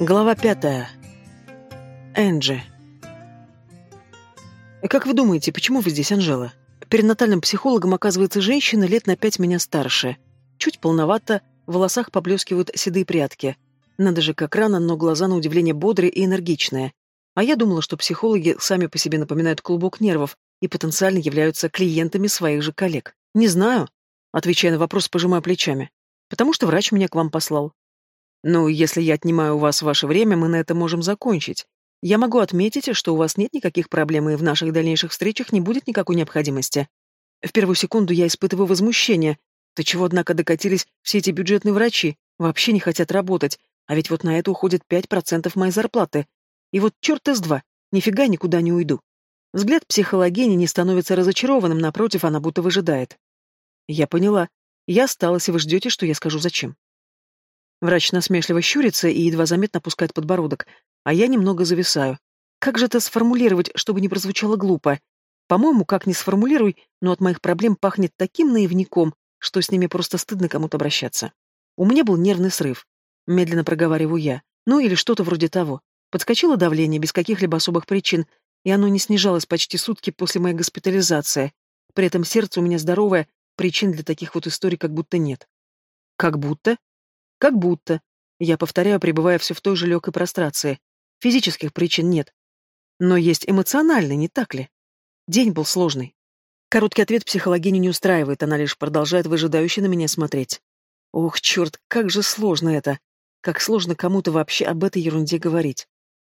Глава пятая. Энджи. Как вы думаете, почему вы здесь, Анжела? Перинатальным психологом оказывается женщина лет на пять меня старше. Чуть полновато, в волосах поблескивают седые прядки. Надо же, как рано, но глаза на удивление бодрые и энергичные. А я думала, что психологи сами по себе напоминают клубок нервов и потенциально являются клиентами своих же коллег. Не знаю, отвечая на вопрос, пожимая плечами. Потому что врач меня к вам послал. Ну, если я отнимаю у вас ваше время, мы на это можем закончить. Я могу отметить, что у вас нет никаких проблем, и в наших дальнейших встречах не будет никакой необходимости. В первую секунду я испытываю возмущение. До чего, однако, докатились все эти бюджетные врачи? Вообще не хотят работать. А ведь вот на это уходит 5% моей зарплаты. И вот черт из два, нифига никуда не уйду. Взгляд психологини не становится разочарованным, напротив, она будто выжидает. Я поняла. Я осталась, и вы ждете, что я скажу зачем. Врач насмешливо щурится и едва заметно опускает подбородок, а я немного зависаю. Как же это сформулировать, чтобы не прозвучало глупо? По-моему, как ни сформулируй, но от моих проблем пахнет таким наивником, что с ними просто стыдно кому-то обращаться. У меня был нервный срыв. Медленно проговариваю я. Ну или что-то вроде того. Подскочило давление без каких-либо особых причин, и оно не снижалось почти сутки после моей госпитализации. При этом сердце у меня здоровое, причин для таких вот историй как будто нет. Как будто? Как будто. Я повторяю, пребывая все в той же легкой прострации. Физических причин нет. Но есть эмоциональные, не так ли? День был сложный. Короткий ответ психологиню не устраивает, она лишь продолжает выжидающе на меня смотреть. Ох, черт, как же сложно это. Как сложно кому-то вообще об этой ерунде говорить.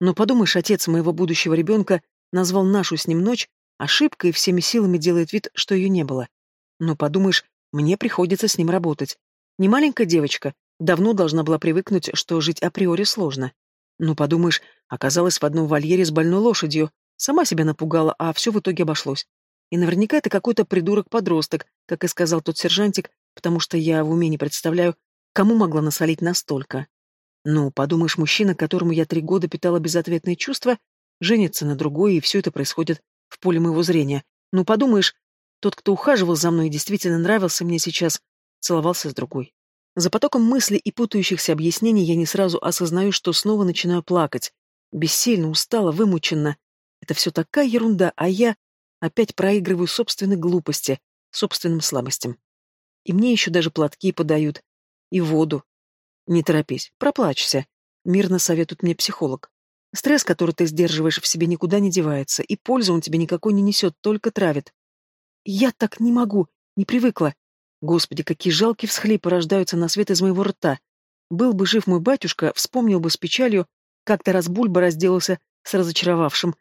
Но подумаешь, отец моего будущего ребенка назвал нашу с ним ночь ошибкой и всеми силами делает вид, что ее не было. Но подумаешь, мне приходится с ним работать. Не маленькая девочка, Давно должна была привыкнуть, что жить априори сложно. Ну, подумаешь, оказалась в одном вольере с больной лошадью, сама себя напугала, а все в итоге обошлось. И наверняка это какой-то придурок-подросток, как и сказал тот сержантик, потому что я в уме не представляю, кому могла насолить настолько. Ну, подумаешь, мужчина, которому я три года питала безответные чувства, женится на другой, и все это происходит в поле моего зрения. Ну, подумаешь, тот, кто ухаживал за мной и действительно нравился мне сейчас, целовался с другой. За потоком мыслей и путающихся объяснений я не сразу осознаю, что снова начинаю плакать. Бессильно, устала, вымученно. Это все такая ерунда, а я опять проигрываю собственной глупости, собственным слабостям. И мне еще даже платки подают. И воду. Не торопись, проплачься. Мирно советует мне психолог. Стресс, который ты сдерживаешь в себе, никуда не девается, и пользы он тебе никакой не несет, только травит. Я так не могу, не привыкла. Господи, какие жалкие всхлипы рождаются на свет из моего рта. Был бы жив мой батюшка, вспомнил бы с печалью, как-то раз Бульба разделался с разочаровавшим.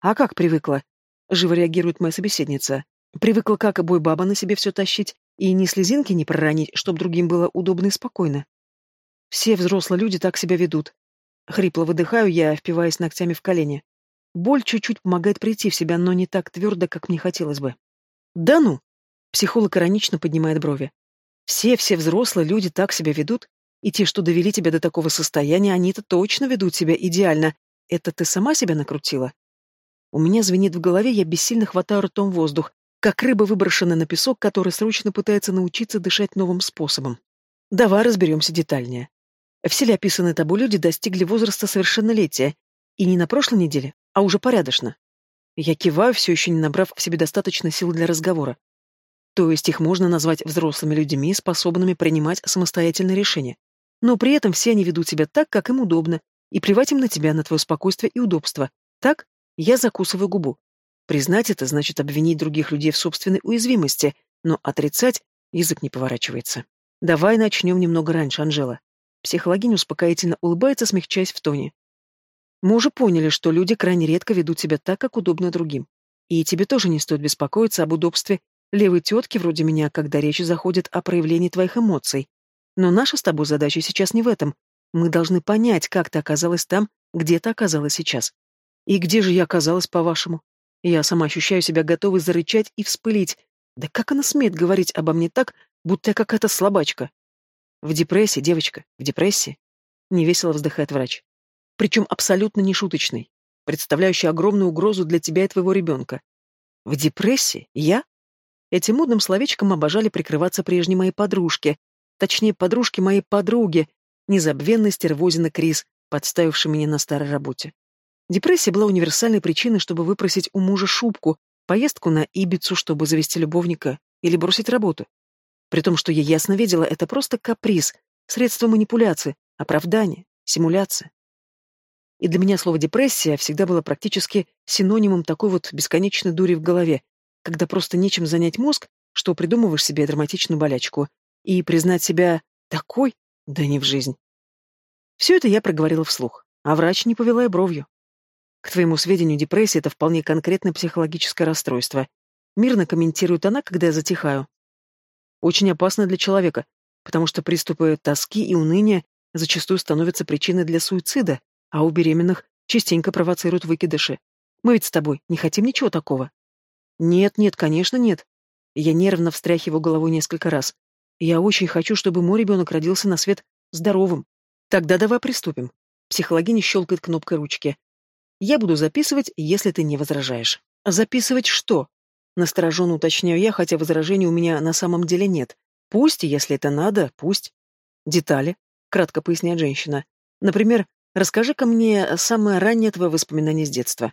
А как привыкла? Живо реагирует моя собеседница. Привыкла, как обой баба на себе все тащить, и ни слезинки не проронить, чтоб другим было удобно и спокойно. Все взрослые люди так себя ведут. Хрипло выдыхаю я, впиваясь ногтями в колени. Боль чуть-чуть помогает прийти в себя, но не так твердо, как мне хотелось бы. Да ну! Психолог иронично поднимает брови. Все-все взрослые люди так себя ведут, и те, что довели тебя до такого состояния, они-то точно ведут себя идеально. Это ты сама себя накрутила? У меня звенит в голове, я бессильно хватаю ртом воздух, как рыба, выброшенная на песок, которая срочно пытается научиться дышать новым способом. Давай разберемся детальнее. Все ли описанные тобой люди достигли возраста совершеннолетия? И не на прошлой неделе, а уже порядочно. Я киваю, все еще не набрав в себе достаточно сил для разговора. То есть их можно назвать взрослыми людьми, способными принимать самостоятельные решения. Но при этом все они ведут себя так, как им удобно, и плевать им на тебя, на твое спокойствие и удобство. Так я закусываю губу. Признать это значит обвинить других людей в собственной уязвимости, но отрицать язык не поворачивается. Давай начнем немного раньше, Анжела. Психологиня успокоительно улыбается, смягчаясь в тоне. Мы уже поняли, что люди крайне редко ведут себя так, как удобно другим. И тебе тоже не стоит беспокоиться об удобстве левой тетки вроде меня, когда речь заходит о проявлении твоих эмоций. Но наша с тобой задача сейчас не в этом. Мы должны понять, как ты оказалась там, где ты оказалась сейчас. И где же я оказалась, по-вашему? Я сама ощущаю себя готовой зарычать и вспылить. Да как она смеет говорить обо мне так, будто я какая-то слабачка? В депрессии, девочка, в депрессии. Невесело вздыхает врач. Причем абсолютно не шуточный, представляющий огромную угрозу для тебя и твоего ребенка. В депрессии? Я? Этим модным словечком обожали прикрываться прежние мои подружки, точнее, подружки моей подруги, незабвенной стервозина Крис, подставивший меня на старой работе. Депрессия была универсальной причиной, чтобы выпросить у мужа шубку, поездку на Ибицу, чтобы завести любовника или бросить работу. При том, что я ясно видела, это просто каприз, средство манипуляции, оправдание, симуляция. И для меня слово «депрессия» всегда было практически синонимом такой вот бесконечной дури в голове, когда просто нечем занять мозг, что придумываешь себе драматичную болячку, и признать себя такой, да не в жизнь. Все это я проговорила вслух, а врач не повела и бровью. К твоему сведению, депрессия — это вполне конкретное психологическое расстройство. Мирно комментирует она, когда я затихаю. Очень опасно для человека, потому что приступы тоски и уныния зачастую становятся причиной для суицида, а у беременных частенько провоцируют выкидыши. Мы ведь с тобой не хотим ничего такого. Нет, нет, конечно, нет. Я нервно встряхиваю головой несколько раз. Я очень хочу, чтобы мой ребенок родился на свет здоровым. Тогда давай приступим. Психологиня щелкает кнопкой ручки. Я буду записывать, если ты не возражаешь. Записывать что? Настороженно уточняю я, хотя возражений у меня на самом деле нет. Пусть, если это надо, пусть. Детали, кратко поясняет женщина. Например, Расскажи-ка мне самое раннее твое воспоминание с детства.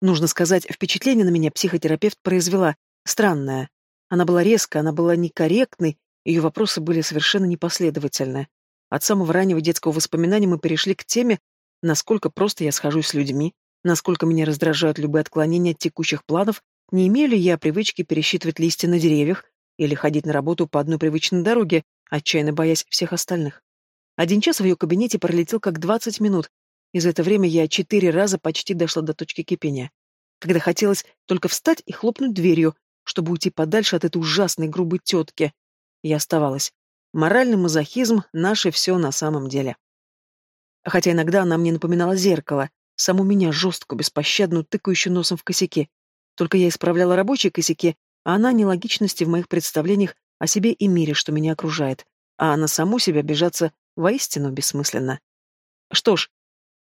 Нужно сказать, впечатление на меня психотерапевт произвела странное. Она была резкой, она была некорректной, ее вопросы были совершенно непоследовательны. От самого раннего детского воспоминания мы перешли к теме, насколько просто я схожусь с людьми, насколько меня раздражают любые отклонения от текущих планов, не имею ли я привычки пересчитывать листья на деревьях или ходить на работу по одной привычной дороге, отчаянно боясь всех остальных. Один час в ее кабинете пролетел как двадцать минут, и за это время я четыре раза почти дошла до точки кипения. Когда хотелось только встать и хлопнуть дверью, чтобы уйти подальше от этой ужасной грубой тетки. Я оставалась. Моральный мазохизм — наше все на самом деле. Хотя иногда она мне напоминала зеркало, саму меня жесткую, беспощадную, тыкающую носом в косяки. Только я исправляла рабочие косяки, а она нелогичности в моих представлениях о себе и мире, что меня окружает. А на саму себя обижаться Воистину бессмысленно. Что ж,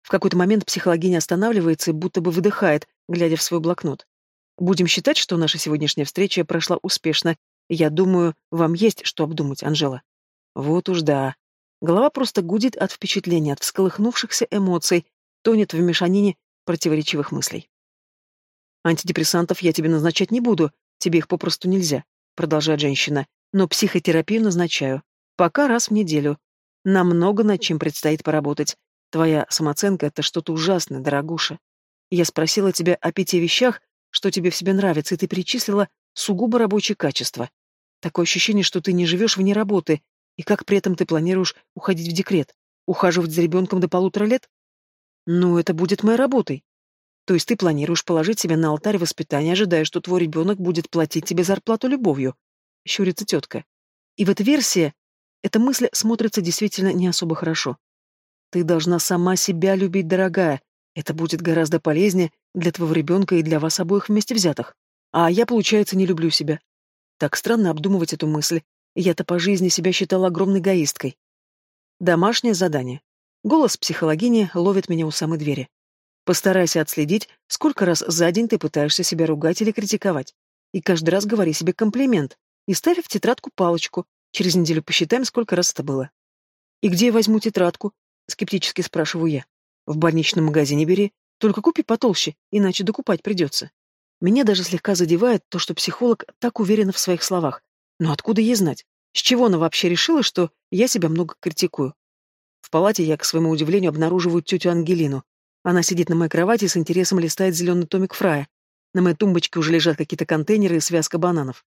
в какой-то момент психологиня останавливается и будто бы выдыхает, глядя в свой блокнот. Будем считать, что наша сегодняшняя встреча прошла успешно. Я думаю, вам есть что обдумать, Анжела. Вот уж да. Голова просто гудит от впечатления, от всколыхнувшихся эмоций, тонет в мешанине противоречивых мыслей. Антидепрессантов я тебе назначать не буду, тебе их попросту нельзя, продолжает женщина, но психотерапию назначаю. Пока раз в неделю. Нам много над чем предстоит поработать. Твоя самооценка — это что-то ужасное, дорогуша. Я спросила тебя о пяти вещах, что тебе в себе нравится, и ты перечислила сугубо рабочие качества. Такое ощущение, что ты не живешь вне работы, и как при этом ты планируешь уходить в декрет? Ухаживать за ребенком до полутора лет? Ну, это будет моей работой. То есть ты планируешь положить себя на алтарь воспитания, ожидая, что твой ребенок будет платить тебе зарплату любовью? Щурится тетка. И в этой версии эта мысль смотрится действительно не особо хорошо. Ты должна сама себя любить, дорогая. Это будет гораздо полезнее для твоего ребенка и для вас обоих вместе взятых. А я, получается, не люблю себя. Так странно обдумывать эту мысль. Я-то по жизни себя считала огромной эгоисткой. Домашнее задание. Голос психологини ловит меня у самой двери. Постарайся отследить, сколько раз за день ты пытаешься себя ругать или критиковать. И каждый раз говори себе комплимент. И ставь в тетрадку палочку, Через неделю посчитаем, сколько раз это было. И где я возьму тетрадку? Скептически спрашиваю я. В больничном магазине бери, только купи потолще, иначе докупать придется. Меня даже слегка задевает то, что психолог так уверена в своих словах. Но откуда ей знать? С чего она вообще решила, что я себя много критикую? В палате я, к своему удивлению, обнаруживаю тетю Ангелину. Она сидит на моей кровати и с интересом листает зеленый томик Фрая. На моей тумбочке уже лежат какие-то контейнеры и связка бананов.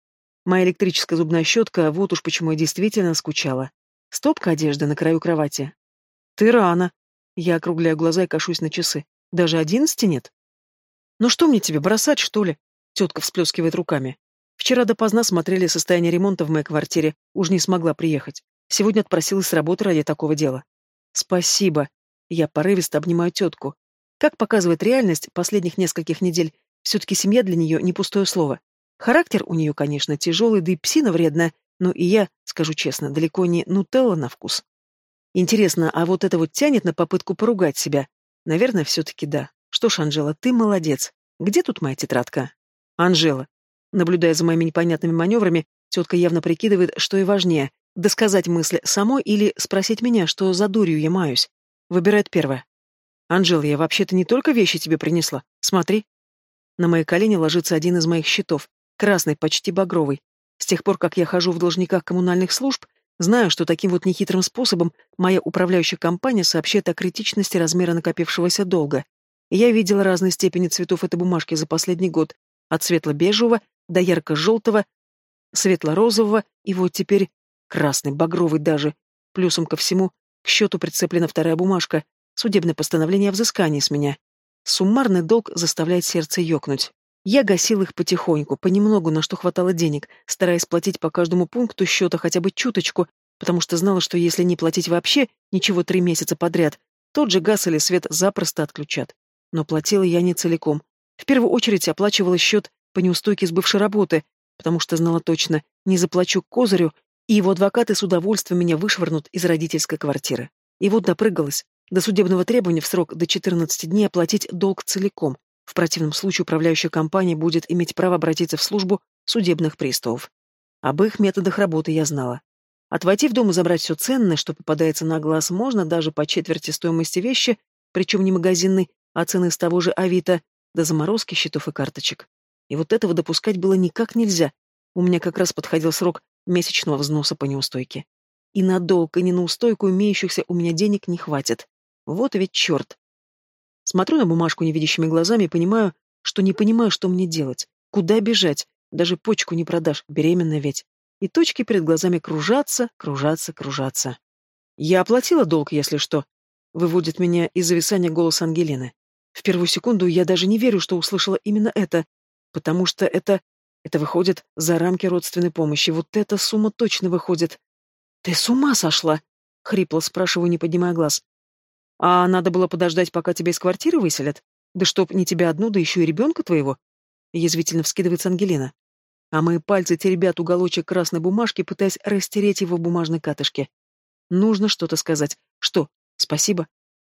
Моя электрическая зубная щетка, вот уж почему я действительно скучала. Стопка одежды на краю кровати. Ты рано. Я округляю глаза и кашусь на часы. Даже одиннадцати нет? Ну что мне тебе, бросать, что ли? Тетка всплескивает руками. Вчера допоздна смотрели состояние ремонта в моей квартире, уж не смогла приехать. Сегодня отпросилась с работы ради такого дела. Спасибо. Я порывисто обнимаю тетку. Как показывает реальность последних нескольких недель, все-таки семья для нее не пустое слово. Характер у нее, конечно, тяжелый, да и псина вредная, но и я, скажу честно, далеко не нутелла на вкус. Интересно, а вот это вот тянет на попытку поругать себя? Наверное, все-таки да. Что ж, Анжела, ты молодец. Где тут моя тетрадка? Анжела. Наблюдая за моими непонятными маневрами, тетка явно прикидывает, что и важнее — досказать мысль самой или спросить меня, что за дурью я маюсь. Выбирает первое. Анжела, я вообще-то не только вещи тебе принесла. Смотри. На мои колени ложится один из моих счетов. Красный, почти багровый. С тех пор, как я хожу в должниках коммунальных служб, знаю, что таким вот нехитрым способом моя управляющая компания сообщает о критичности размера накопившегося долга. Я видела разные степени цветов этой бумажки за последний год, от светло-бежевого до ярко-желтого, светло-розового и вот теперь красный, багровый даже. Плюсом ко всему, к счету прицеплена вторая бумажка, судебное постановление о взыскании с меня. Суммарный долг заставляет сердце ёкнуть. Я гасил их потихоньку, понемногу, на что хватало денег, стараясь платить по каждому пункту счета хотя бы чуточку, потому что знала, что если не платить вообще, ничего три месяца подряд, тот же газ или свет запросто отключат. Но платила я не целиком. В первую очередь оплачивала счет по неустойке с бывшей работы, потому что знала точно, не заплачу козырю, и его адвокаты с удовольствием меня вышвырнут из родительской квартиры. И вот допрыгалась. До судебного требования в срок до 14 дней оплатить долг целиком. В противном случае управляющая компания будет иметь право обратиться в службу судебных приставов. Об их методах работы я знала. Отвойти в дом и забрать все ценное, что попадается на глаз, можно даже по четверти стоимости вещи, причем не магазинной, а цены с того же Авито, до заморозки счетов и карточек. И вот этого допускать было никак нельзя. У меня как раз подходил срок месячного взноса по неустойке. И на долг, и не на устойку имеющихся у меня денег не хватит. Вот ведь черт. Смотрю на бумажку невидящими глазами и понимаю, что не понимаю, что мне делать. Куда бежать? Даже почку не продашь, беременная ведь. И точки перед глазами кружатся, кружатся, кружатся. Я оплатила долг, если что. Выводит меня из зависания голос Ангелины. В первую секунду я даже не верю, что услышала именно это, потому что это... Это выходит за рамки родственной помощи. Вот эта сумма точно выходит. «Ты с ума сошла?» — хрипло спрашиваю, не поднимая глаз. А надо было подождать, пока тебя из квартиры выселят? Да чтоб не тебя одну, да еще и ребенка твоего? Язвительно вскидывается Ангелина. А мои пальцы теребят уголочек красной бумажки, пытаясь растереть его в бумажной катышке. Нужно что-то сказать. Что? Спасибо?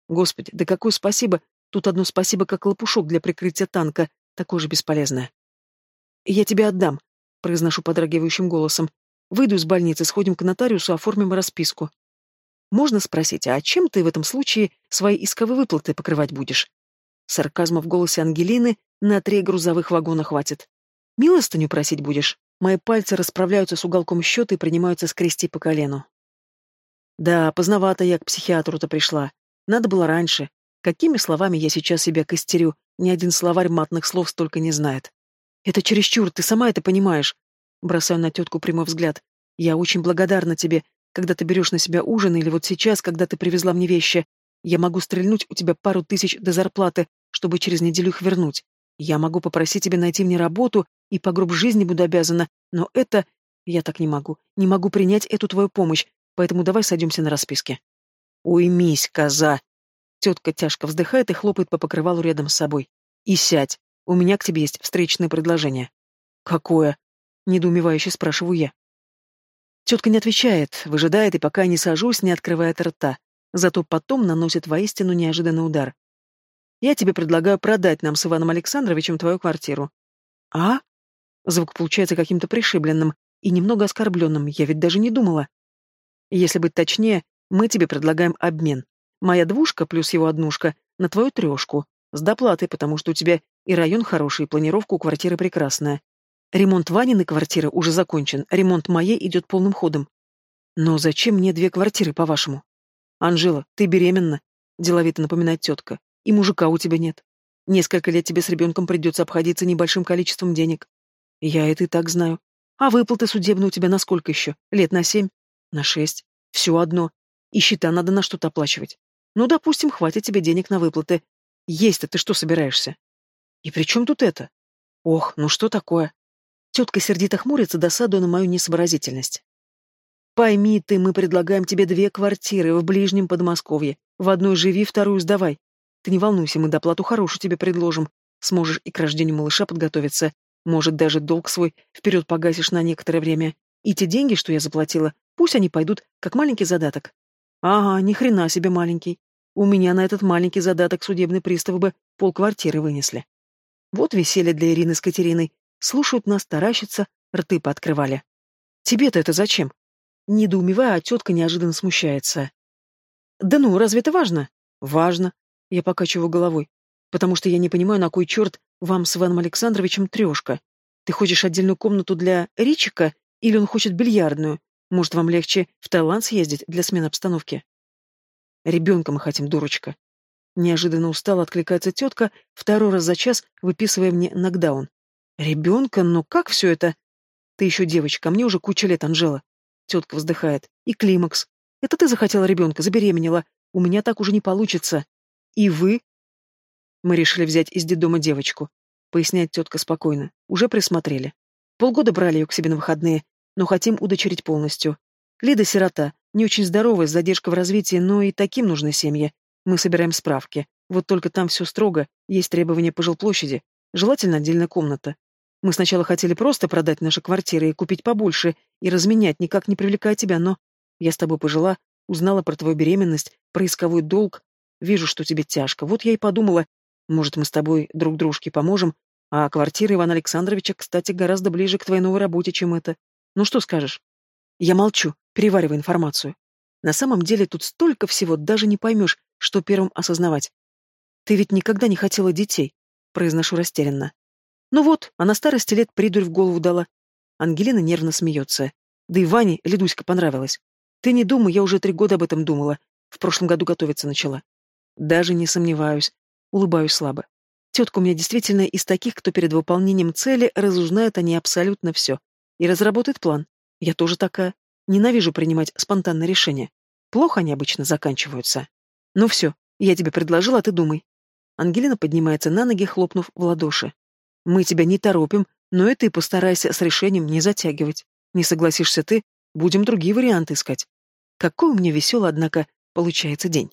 Господи, да какое спасибо? Тут одно спасибо, как лопушок для прикрытия танка, такое же бесполезное. Я тебе отдам, произношу подрагивающим голосом. Выйду из больницы, сходим к нотариусу, оформим расписку. Можно спросить, а чем ты в этом случае свои исковые выплаты покрывать будешь? Сарказма в голосе Ангелины на три грузовых вагона хватит. Милостыню просить будешь? Мои пальцы расправляются с уголком счета и принимаются скрести по колену. Да, поздновато я к психиатру-то пришла. Надо было раньше. Какими словами я сейчас себя костерю? Ни один словарь матных слов столько не знает. Это чересчур, ты сама это понимаешь. Бросаю на тетку прямой взгляд. Я очень благодарна тебе, когда ты берешь на себя ужин или вот сейчас, когда ты привезла мне вещи. Я могу стрельнуть у тебя пару тысяч до зарплаты, чтобы через неделю их вернуть. Я могу попросить тебя найти мне работу, и по гроб жизни буду обязана, но это... Я так не могу. Не могу принять эту твою помощь, поэтому давай сойдемся на расписке. Уймись, коза. Тетка тяжко вздыхает и хлопает по покрывалу рядом с собой. И сядь. У меня к тебе есть встречное предложение. Какое? Недоумевающе спрашиваю я. Тетка не отвечает, выжидает и пока не сажусь, не открывает рта. Зато потом наносит воистину неожиданный удар. Я тебе предлагаю продать нам с Иваном Александровичем твою квартиру. А? Звук получается каким-то пришибленным и немного оскорбленным, я ведь даже не думала. Если быть точнее, мы тебе предлагаем обмен. Моя двушка плюс его однушка на твою трешку. С доплатой, потому что у тебя и район хороший, и планировка у квартиры прекрасная. Ремонт Ваниной квартиры уже закончен, ремонт моей идет полным ходом. Но зачем мне две квартиры, по-вашему? Анжела, ты беременна, деловито напоминает тетка, и мужика у тебя нет. Несколько лет тебе с ребенком придется обходиться небольшим количеством денег. Я это и так знаю. А выплаты судебные у тебя на сколько еще? Лет на семь? На шесть? Все одно. И счета надо на что-то оплачивать. Ну, допустим, хватит тебе денег на выплаты. Есть-то ты что собираешься? И при чем тут это? Ох, ну что такое? Тетка сердито хмурится, досадуя на мою несообразительность. «Пойми ты, мы предлагаем тебе две квартиры в ближнем Подмосковье. В одной живи, вторую сдавай. Ты не волнуйся, мы доплату хорошую тебе предложим. Сможешь и к рождению малыша подготовиться. Может, даже долг свой вперед погасишь на некоторое время. И те деньги, что я заплатила, пусть они пойдут как маленький задаток». «Ага, ни хрена себе маленький. У меня на этот маленький задаток судебные приставы бы полквартиры вынесли». Вот веселье для Ирины с Катериной. Слушают нас, таращатся, рты пооткрывали. Тебе-то это зачем? Недоумевая, а тетка неожиданно смущается. Да ну, разве это важно? Важно. Я покачиваю головой. Потому что я не понимаю, на кой черт вам с Иваном Александровичем трешка. Ты хочешь отдельную комнату для Ричика или он хочет бильярдную? Может, вам легче в Таиланд съездить для смены обстановки? Ребенка мы хотим, дурочка. Неожиданно устало откликается тетка, второй раз за час выписывая мне нокдаун. Ребенка? Ну как все это? Ты еще девочка, а мне уже куча лет, Анжела. Тетка вздыхает. И климакс. Это ты захотела ребенка, забеременела. У меня так уже не получится. И вы? Мы решили взять из детдома девочку. Поясняет тетка спокойно. Уже присмотрели. Полгода брали ее к себе на выходные, но хотим удочерить полностью. Лида сирота, не очень здоровая, с задержкой в развитии, но и таким нужны семьи. Мы собираем справки. Вот только там все строго, есть требования по жилплощади. Желательно отдельная комната. Мы сначала хотели просто продать наши квартиры и купить побольше, и разменять, никак не привлекая тебя, но... Я с тобой пожила, узнала про твою беременность, про исковой долг. Вижу, что тебе тяжко. Вот я и подумала, может, мы с тобой друг дружке поможем, а квартира Ивана Александровича, кстати, гораздо ближе к твоей новой работе, чем это. Ну что скажешь? Я молчу, переваривая информацию. На самом деле тут столько всего, даже не поймешь, что первым осознавать. Ты ведь никогда не хотела детей, произношу растерянно. Ну вот, а на старости лет придурь в голову дала. Ангелина нервно смеется. Да и Ване Ледуська понравилась. Ты не думай, я уже три года об этом думала. В прошлом году готовиться начала. Даже не сомневаюсь. Улыбаюсь слабо. Тетка у меня действительно из таких, кто перед выполнением цели разузнает о ней абсолютно все и разработает план. Я тоже такая. Ненавижу принимать спонтанные решения. Плохо они обычно заканчиваются. Ну все, я тебе предложила, а ты думай. Ангелина поднимается на ноги, хлопнув в ладоши. Мы тебя не торопим, но и ты постарайся с решением не затягивать. Не согласишься ты, будем другие варианты искать. Какой у меня веселый, однако, получается день.